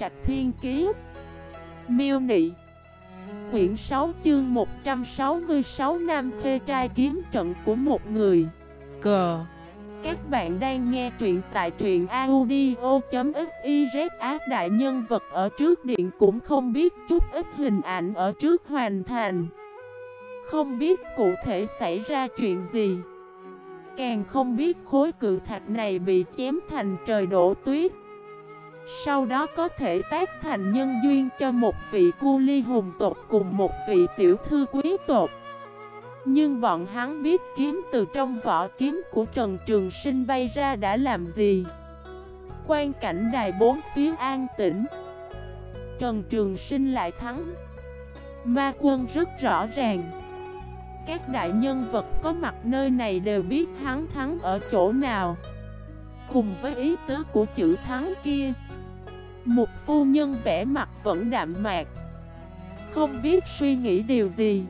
Trạch Thiên Kiế Miêu Nị. Quyển 6 chương 166 Nam Khê Trai kiếm trận của một người. Cờ. Các bạn đang nghe truyện tại truyện audio.xyz Ác đại nhân vật ở trước điện cũng không biết chút ít hình ảnh ở trước hoàn thành. Không biết cụ thể xảy ra chuyện gì. Càng không biết khối cự thạch này bị chém thành trời đổ tuyết sau đó có thể tác thành nhân duyên cho một vị cu ly hùng tộc cùng một vị tiểu thư quý tộc. Nhưng bọn hắn biết kiếm từ trong vỏ kiếm của Trần Trường Sinh bay ra đã làm gì? Quan cảnh đài bốn phía an tĩnh. Trần Trường Sinh lại thắng. Ma quân rất rõ ràng. Các đại nhân vật có mặt nơi này đều biết hắn thắng ở chỗ nào. Cùng với ý tứ của chữ thắng kia một phu nhân vẽ mặt vẫn đạm mạc. Không biết suy nghĩ điều gì.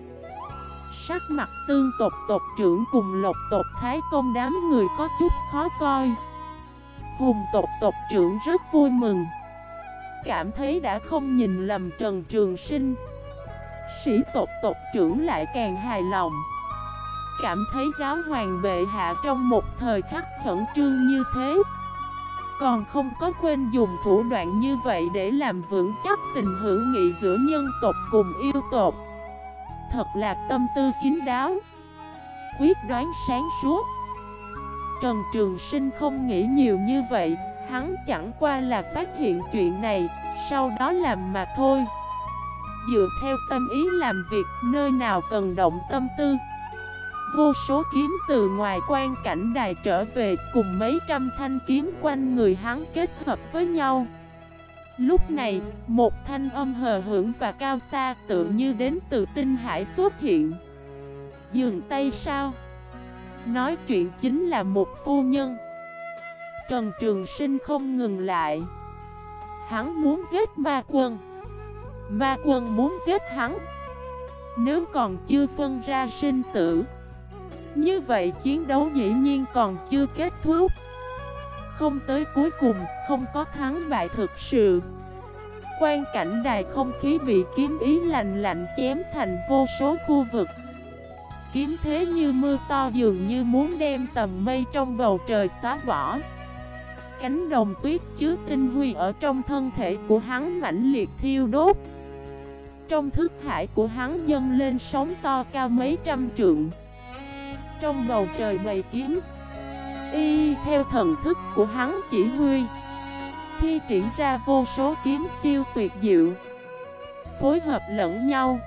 Sắc mặt tương tộc tộc trưởng cùng lộc tộc thái công đám người có chút khó coi. Hùng tộc tộc trưởng rất vui mừng. Cảm thấy đã không nhìn lầm Trần Trường Sinh. Sĩ tộc tộc trưởng lại càng hài lòng. Cảm thấy giáo hoàng bệ hạ trong một thời khắc khẩn trương như thế. Còn không có quên dùng thủ đoạn như vậy để làm vững chắc tình hữu nghị giữa nhân tộc cùng yêu tộc. Thật là tâm tư kín đáo. Quyết đoán sáng suốt. Trần Trường Sinh không nghĩ nhiều như vậy, Hắn chẳng qua là phát hiện chuyện này, Sau đó làm mà thôi. Dựa theo tâm ý làm việc, nơi nào cần động tâm tư Vô số kiếm từ ngoài quan cảnh đài trở về cùng mấy trăm thanh kiếm quanh người hắn kết hợp với nhau. Lúc này, một thanh âm hờ hưởng và cao xa tự như đến từ tinh hải xuất hiện. Dường tay sao? Nói chuyện chính là một phu nhân. Trần Trường Sinh không ngừng lại. Hắn muốn giết ma quân. Ma quân muốn giết hắn. Nếu còn chưa phân ra sinh tử như vậy chiến đấu dĩ nhiên còn chưa kết thúc. Không tới cuối cùng, Không có thắng bại thực sự. Quan cảnh đài không khí bị kiếm ý lạnh lạnh chém thành vô số khu vực. Kiếm thế như mưa to dường như muốn đem tầm mây trong bầu trời xóa bỏ. Cánh đồng tuyết chứa tinh huy ở trong thân thể của hắn mãnh liệt thiêu đốt. Trong thức hải của hắn dâng lên sóng to cao mấy trăm trượng. Trong bầu trời bầy kiếm. Y theo thần thức của hắn chỉ huy, Thi triển ra vô số kiếm chiêu tuyệt diệu, Phối hợp lẫn nhau,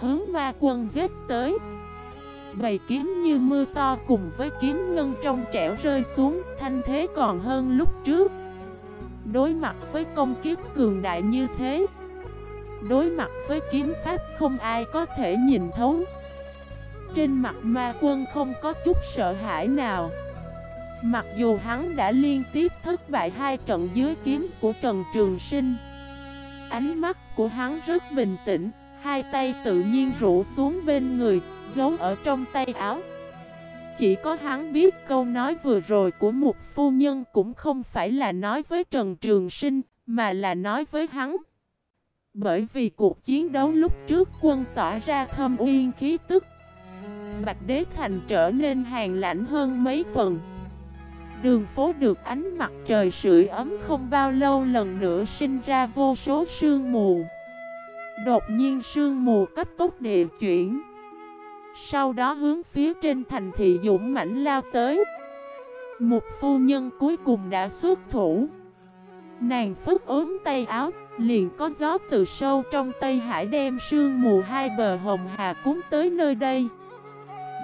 Hướng ma quân giết tới. Bầy kiếm như mưa to cùng với kiếm ngân trong trẻo rơi xuống, Thanh thế còn hơn lúc trước. Đối mặt với công kiếp cường đại như thế, Đối mặt với kiếm pháp không ai có thể nhìn thấu. Trên mặt ma quân không có chút sợ hãi nào. Mặc dù hắn đã liên tiếp thất bại hai trận dưới kiếm của Trần Trường Sinh, Ánh mắt của hắn rất bình tĩnh, Hai tay tự nhiên rũ xuống bên người, Giấu ở trong tay áo. Chỉ có hắn biết câu nói vừa rồi của một phu nhân Cũng không phải là nói với Trần Trường Sinh, Mà là nói với hắn. Bởi vì cuộc chiến đấu lúc trước quân tỏa ra thâm uyên khí tức Bạch Đế Thành trở nên hàng lạnh hơn mấy phần. Đường phố được ánh mặt trời sưởi ấm không bao lâu lần nữa sinh ra vô số sương mù. Đột nhiên sương mù cấp tốc địa chuyển. Sau đó hướng phía trên thành thị dũng mãnh lao tới. Một phu nhân cuối cùng đã xuất thủ. Nàng phức ốm tay áo, Liền có gió từ sâu trong Tây Hải đem sương mù hai bờ hồng hà cúng tới nơi đây.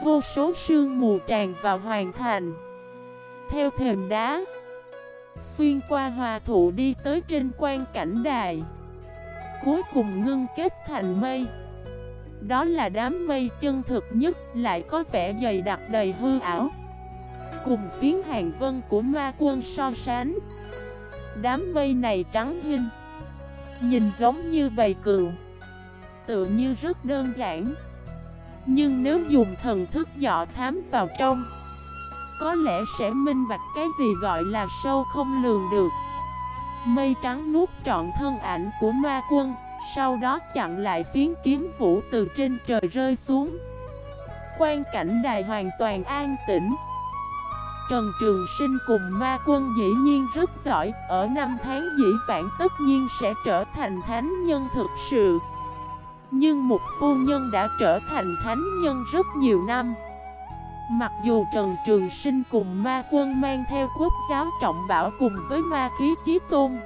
Vô số sương mù tràn vào hoàn thành. Theo thềm đá, Xuyên qua hòa thụ đi tới trên quan cảnh đài. Cuối cùng ngưng kết thành mây. Đó là đám mây chân thực nhất, Lại có vẻ dày đặc đầy hư ảo. Cùng phiến hàng vân của ma quân so sánh. Đám mây này trắng hình Nhìn giống như bầy cừu Tự như rất đơn giản. Nhưng nếu dùng thần thức dọ thám vào trong, Có lẽ sẽ minh bạch cái gì gọi là sâu không lường được. Mây trắng nuốt trọn thân ảnh của ma quân, Sau đó chặn lại phiến kiếm vũ từ trên trời rơi xuống. Quan cảnh đài hoàn toàn an tĩnh. Trần Trường Sinh cùng ma quân dĩ nhiên rất giỏi, Ở năm tháng dĩ vãng tất nhiên sẽ trở thành thánh nhân thực sự. Nhưng một phu nhân đã trở thành thánh nhân rất nhiều năm. Mặc dù Trần Trường Sinh cùng ma quân mang theo quốc giáo trọng bảo cùng với ma khí chí tôn,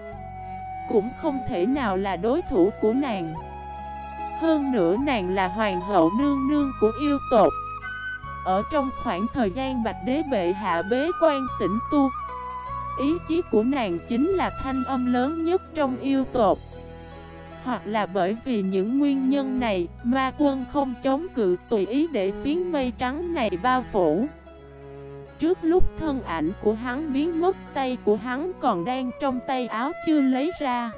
Cũng không thể nào là đối thủ của nàng. Hơn nữa nàng là hoàng hậu nương nương của yêu tộc. Ở trong khoảng thời gian Bạch Đế Bệ Hạ bế quan tĩnh tu, Ý chí của nàng chính là thanh âm lớn nhất trong yêu tộc hoặc là bởi vì những nguyên nhân này, ma quân không chống cự tùy ý để phiến mây trắng này bao phủ. Trước lúc thân ảnh của hắn biến mất tay của hắn còn đang trong tay áo chưa lấy ra.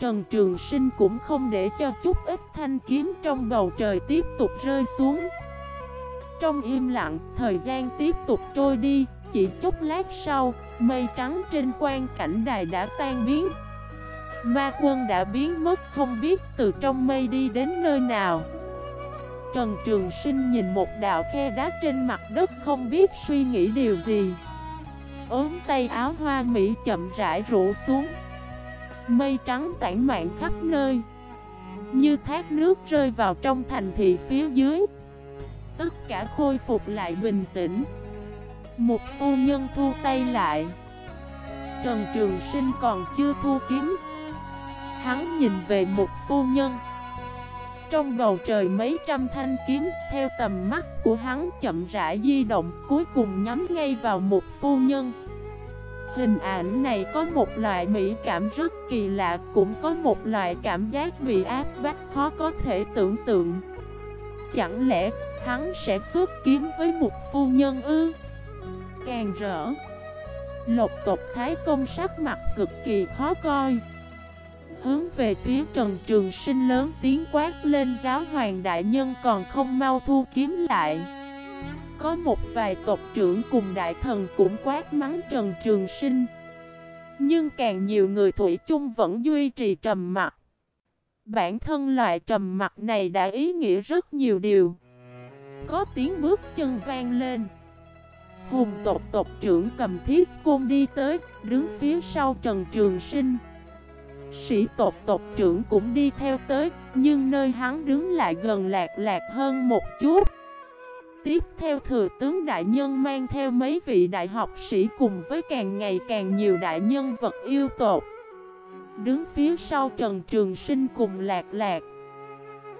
Trần Trường Sinh cũng không để cho chút ít thanh kiếm trong bầu trời tiếp tục rơi xuống. Trong im lặng, thời gian tiếp tục trôi đi, chỉ chút lát sau, mây trắng trên quan cảnh đài đã tan biến. Ma quân đã biến mất, không biết từ trong mây đi đến nơi nào. Trần Trường Sinh nhìn một đạo khe đá trên mặt đất, không biết suy nghĩ điều gì. Ốm tay, áo hoa mỹ chậm rãi rủ xuống. Mây trắng tản mạn khắp nơi, Như thác nước rơi vào trong thành thị phía dưới. Tất cả khôi phục lại bình tĩnh. Một phu nhân thu tay lại. Trần Trường Sinh còn chưa thu kiếm Hắn nhìn về một phu nhân. Trong bầu trời mấy trăm thanh kiếm, Theo tầm mắt của hắn chậm rãi di động, Cuối cùng nhắm ngay vào một phu nhân. Hình ảnh này có một loại mỹ cảm rất kỳ lạ, Cũng có một loại cảm giác bị áp bách khó có thể tưởng tượng. Chẳng lẽ hắn sẽ xuất kiếm với một phu nhân ư? Càng rỡ, Lộc tộc Thái Công sắc mặt cực kỳ khó coi. Hướng về phía Trần Trường Sinh lớn tiếng quát lên giáo hoàng đại nhân còn không mau thu kiếm lại. Có một vài tộc trưởng cùng đại thần cũng quát mắng Trần Trường Sinh. Nhưng càng nhiều người Thủy chung vẫn duy trì trầm mặt Bản thân loại trầm mặt này đã ý nghĩa rất nhiều điều. Có tiếng bước chân vang lên. Hùng tộc tộc trưởng cầm thiết côn đi tới, Đứng phía sau Trần Trường Sinh. Sĩ tộc tộc trưởng cũng đi theo tới, Nhưng nơi hắn đứng lại gần lạc lạc hơn một chút. Tiếp theo thừa tướng đại nhân mang theo mấy vị đại học sĩ cùng với càng ngày càng nhiều đại nhân vật yêu tộc. Đứng phía sau Trần Trường Sinh cùng lạc lạc.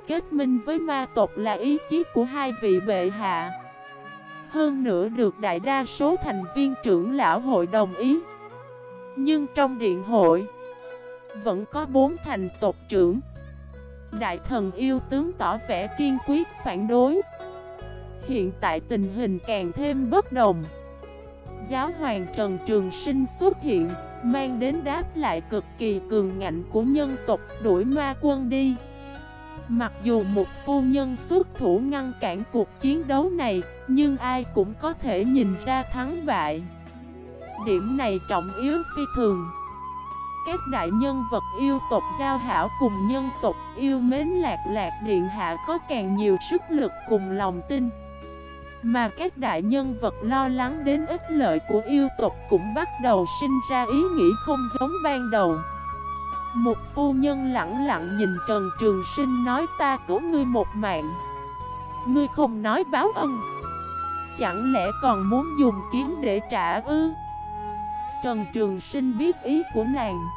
Kết minh với ma tộc là ý chí của hai vị bệ hạ. Hơn nữa được đại đa số thành viên trưởng lão hội đồng ý. Nhưng trong điện hội vẫn có bốn thành tộc trưởng. Đại thần yêu tướng tỏ vẻ kiên quyết phản đối. Hiện tại tình hình càng thêm bất đồng. Giáo hoàng Trần Trường Sinh xuất hiện, Mang đến đáp lại cực kỳ cường ngạnh của nhân tộc đuổi ma quân đi. Mặc dù một phu nhân xuất thủ ngăn cản cuộc chiến đấu này, Nhưng ai cũng có thể nhìn ra thắng bại. Điểm này trọng yếu phi thường các đại nhân vật yêu tộc giao hảo cùng nhân tộc yêu mến lạc lạc điện hạ có càng nhiều sức lực cùng lòng tin. Mà các đại nhân vật lo lắng đến ích lợi của yêu tộc cũng bắt đầu sinh ra ý nghĩ không giống ban đầu. Một phu nhân lặng lặng nhìn Trần Trường Sinh nói, ta cứu ngươi một mạng. Ngươi không nói báo ân. Chẳng lẽ còn muốn dùng kiếm để trả ư? Trần Trường Sinh biết ý của nàng.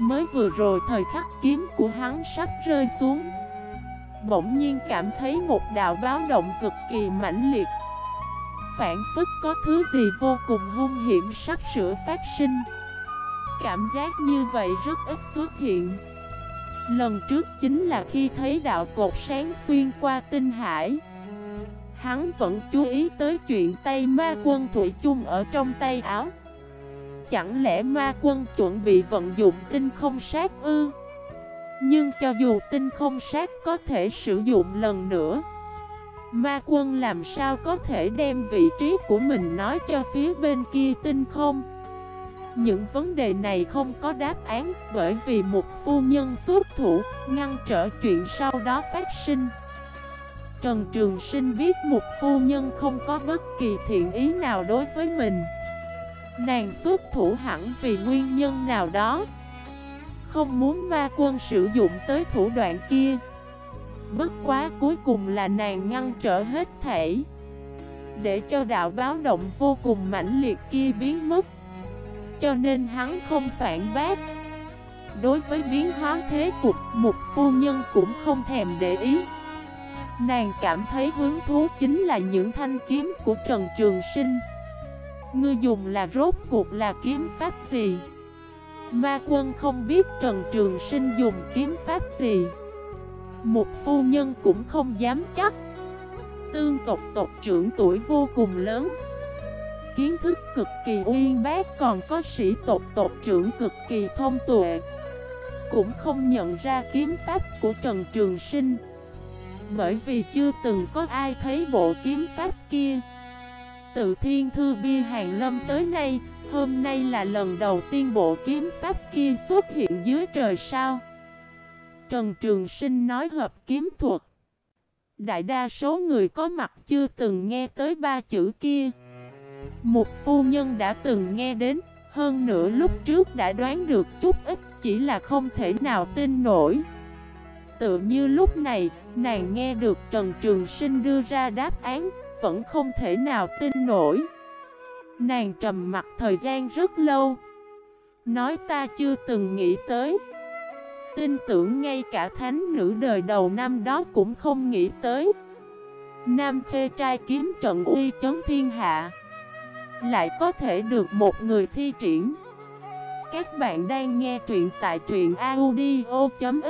Mới vừa rồi thời khắc kiếm của hắn sắp rơi xuống. Bỗng nhiên cảm thấy một đạo báo động cực kỳ mãnh liệt. Phản phức có thứ gì vô cùng hung hiểm sắp sửa phát sinh. Cảm giác như vậy rất ít xuất hiện. Lần trước chính là khi thấy đạo cột sáng xuyên qua tinh hải. Hắn vẫn chú ý tới chuyện tay ma quân Thủy chung ở trong tay áo. Chẳng lẽ ma quân chuẩn bị vận dụng tinh không sát ư? Nhưng cho dù tinh không sát có thể sử dụng lần nữa, Ma quân làm sao có thể đem vị trí của mình nói cho phía bên kia tinh không Những vấn đề này không có đáp án bởi vì một phu nhân xuất thủ ngăn trở chuyện sau đó phát sinh. Trần Trường Sinh biết một phu nhân không có bất kỳ thiện ý nào đối với mình. Nàng xuất thủ hẳn vì nguyên nhân nào đó. Không muốn ma quân sử dụng tới thủ đoạn kia. Bất quá cuối cùng là nàng ngăn trở hết thể Để cho đạo báo động vô cùng mãnh liệt kia biến mất. Cho nên hắn không phản bác. Đối với biến hóa thế cục, Một phu nhân cũng không thèm để ý. Nàng cảm thấy hứng thú chính là những thanh kiếm của Trần Trường Sinh. Ngươi dùng là rốt cuộc là kiếm pháp gì? Ma quân không biết Trần Trường Sinh dùng kiếm pháp gì. Một phu nhân cũng không dám chắc. Tương tộc tộc trưởng tuổi vô cùng lớn. Kiến thức cực kỳ uyên bác, còn có sĩ tộc tộc trưởng cực kỳ thông tuệ. Cũng không nhận ra kiếm pháp của Trần Trường Sinh. Bởi vì chưa từng có ai thấy bộ kiếm pháp kia. Từ thiên thư bia hàng lâm tới nay Hôm nay là lần đầu tiên bộ kiếm pháp kia xuất hiện dưới trời sao Trần Trường Sinh nói hợp kiếm thuật. Đại đa số người có mặt chưa từng nghe tới ba chữ kia. Một phu nhân đã từng nghe đến, hơn nữa lúc trước đã đoán được chút ít, chỉ là không thể nào tin nổi. Tự như lúc này, nàng nghe được Trần Trường Sinh đưa ra đáp án, vẫn không thể nào tin nổi. Nàng trầm mặt thời gian rất lâu. Nói ta chưa từng nghĩ tới. Tin tưởng ngay cả thánh nữ đời đầu năm đó cũng không nghĩ tới Nam khê trai kiếm trận uy chấn thiên hạ Lại có thể được một người thi triển Các bạn đang nghe truyện tại truyện audio.fif